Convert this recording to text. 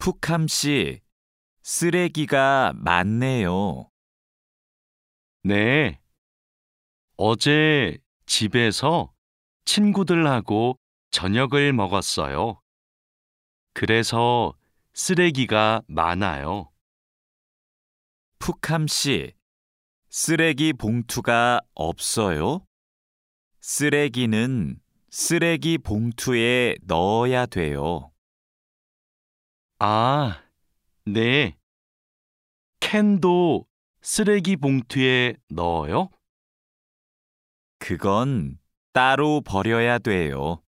푹함 씨, 쓰레기가 많네요. 네. 어제 집에서 친구들하고 저녁을 먹었어요. 그래서 쓰레기가 많아요. 푹함 씨, 쓰레기 봉투가 없어요? 쓰레기는 쓰레기 봉투에 넣어야 돼요. 아, 네. 캔도 쓰레기 봉투에 넣어요? 그건 따로 버려야 돼요.